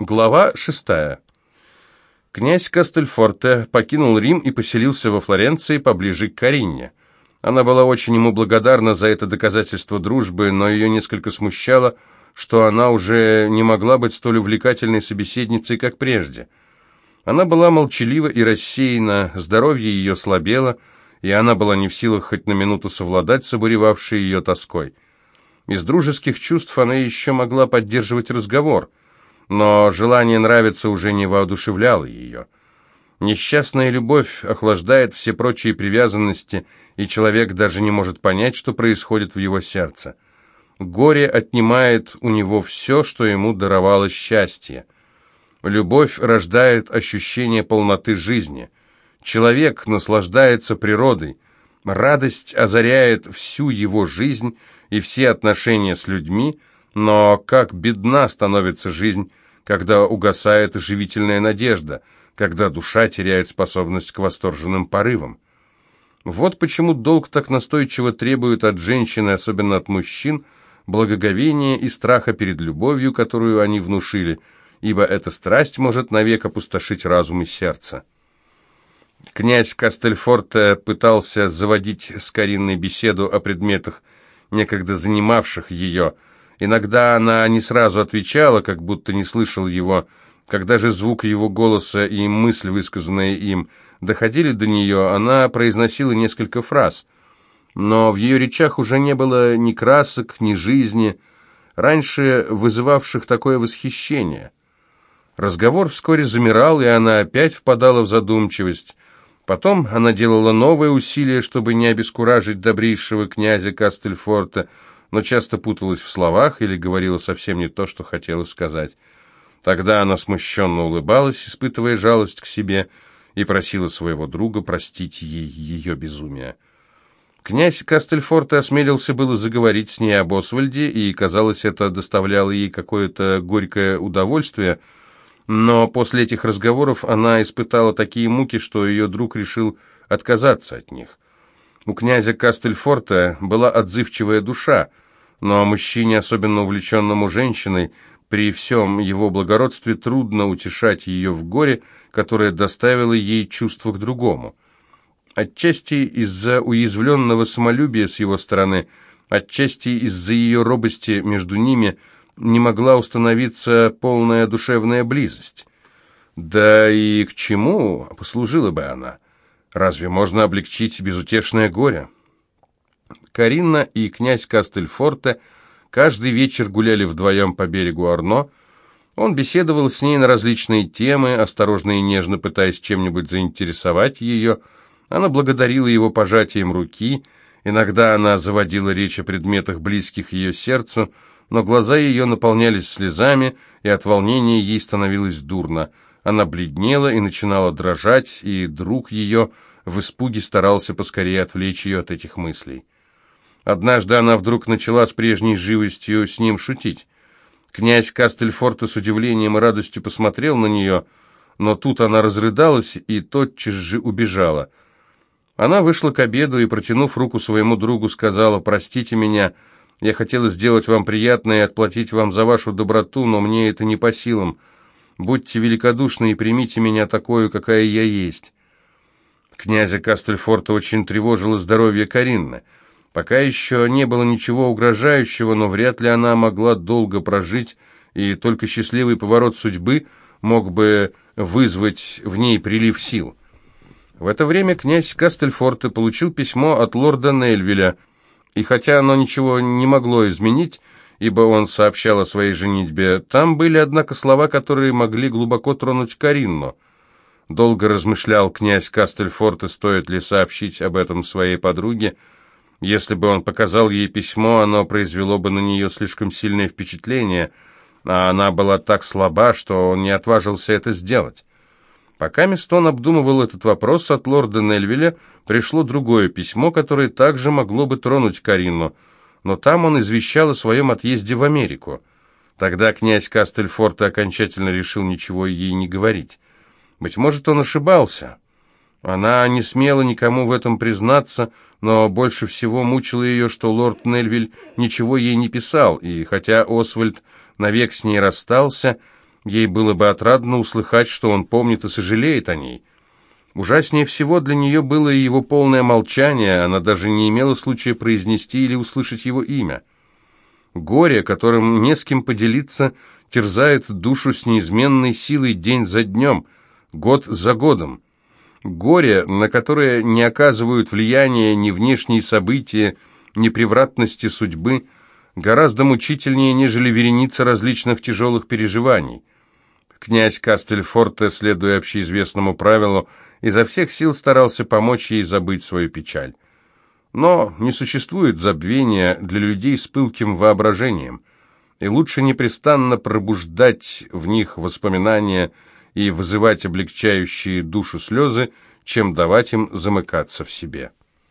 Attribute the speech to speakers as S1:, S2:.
S1: Глава шестая. Князь Кастельфорте покинул Рим и поселился во Флоренции поближе к Каринне. Она была очень ему благодарна за это доказательство дружбы, но ее несколько смущало, что она уже не могла быть столь увлекательной собеседницей, как прежде. Она была молчалива и рассеяна, здоровье ее слабело, и она была не в силах хоть на минуту совладать с обуревавшей ее тоской. Из дружеских чувств она еще могла поддерживать разговор – но желание нравиться уже не воодушевляло ее. Несчастная любовь охлаждает все прочие привязанности, и человек даже не может понять, что происходит в его сердце. Горе отнимает у него все, что ему даровало счастье. Любовь рождает ощущение полноты жизни. Человек наслаждается природой. Радость озаряет всю его жизнь и все отношения с людьми, но как бедна становится жизнь, когда угасает живительная надежда, когда душа теряет способность к восторженным порывам. Вот почему долг так настойчиво требует от женщины, особенно от мужчин, благоговения и страха перед любовью, которую они внушили, ибо эта страсть может навек опустошить разум и сердце. Князь Кастельфорте пытался заводить с Каринной беседу о предметах, некогда занимавших ее, Иногда она не сразу отвечала, как будто не слышал его. Когда же звук его голоса и мысль, высказанная им, доходили до нее, она произносила несколько фраз. Но в ее речах уже не было ни красок, ни жизни, раньше вызывавших такое восхищение. Разговор вскоре замирал, и она опять впадала в задумчивость. Потом она делала новые усилия, чтобы не обескуражить добрейшего князя Кастельфорта, но часто путалась в словах или говорила совсем не то, что хотела сказать. Тогда она смущенно улыбалась, испытывая жалость к себе, и просила своего друга простить ей ее безумие. Князь Кастельфорте осмелился было заговорить с ней об Освальде, и, казалось, это доставляло ей какое-то горькое удовольствие, но после этих разговоров она испытала такие муки, что ее друг решил отказаться от них. У князя Кастельфорта была отзывчивая душа, но мужчине, особенно увлеченному женщиной, при всем его благородстве трудно утешать ее в горе, которое доставило ей чувство к другому. Отчасти из-за уязвленного самолюбия с его стороны, отчасти из-за ее робости между ними не могла установиться полная душевная близость. Да и к чему послужила бы она? Разве можно облегчить безутешное горе? Каринна и князь Кастельфорте каждый вечер гуляли вдвоем по берегу Арно. Он беседовал с ней на различные темы, осторожно и нежно пытаясь чем-нибудь заинтересовать ее. Она благодарила его пожатием руки. Иногда она заводила речь о предметах, близких ее сердцу, но глаза ее наполнялись слезами, и от волнения ей становилось дурно – она бледнела и начинала дрожать, и друг ее в испуге старался поскорее отвлечь ее от этих мыслей. Однажды она вдруг начала с прежней живостью с ним шутить. Князь Кастельфорте с удивлением и радостью посмотрел на нее, но тут она разрыдалась и тотчас же убежала. Она вышла к обеду и, протянув руку своему другу, сказала «Простите меня, я хотела сделать вам приятное и отплатить вам за вашу доброту, но мне это не по силам. Будьте великодушны и примите меня такую, какая я есть». Князя Кастельфорта очень тревожило здоровье Каринны. Пока еще не было ничего угрожающего, но вряд ли она могла долго прожить, и только счастливый поворот судьбы мог бы вызвать в ней прилив сил. В это время князь Кастельфорте получил письмо от лорда Нельвиля, и хотя оно ничего не могло изменить, ибо он сообщал о своей женитьбе. Там были, однако, слова, которые могли глубоко тронуть Каринну. Долго размышлял князь Кастельфорте, стоит ли сообщить об этом своей подруге. Если бы он показал ей письмо, оно произвело бы на нее слишком сильное впечатление, а она была так слаба, что он не отважился это сделать. Пока Мистон обдумывал этот вопрос, от лорда Нельвиля пришло другое письмо, которое также могло бы тронуть Карину – но там он извещал о своем отъезде в Америку. Тогда князь Кастельфорте окончательно решил ничего ей не говорить. Быть может, он ошибался. Она не смела никому в этом признаться, но больше всего мучило ее, что лорд Нельвиль ничего ей не писал, и хотя Освальд навек с ней расстался, Ей было бы отрадно услыхать, что он помнит и сожалеет о ней. Ужаснее всего для нее было и его полное молчание, она даже не имела случая произнести или услышать его имя. Горе, которым не с кем поделиться, терзает душу с неизменной силой день за днем, год за годом. Горе, на которое не оказывают влияния ни внешние события, ни превратности судьбы, гораздо мучительнее, нежели вереница различных тяжелых переживаний. Князь Кастельфорте, следуя общеизвестному правилу, изо всех сил старался помочь ей забыть свою печаль. Но не существует забвения для людей с пылким воображением, и лучше непрестанно пробуждать в них воспоминания и вызывать облегчающие душу слезы, чем давать им замыкаться в себе.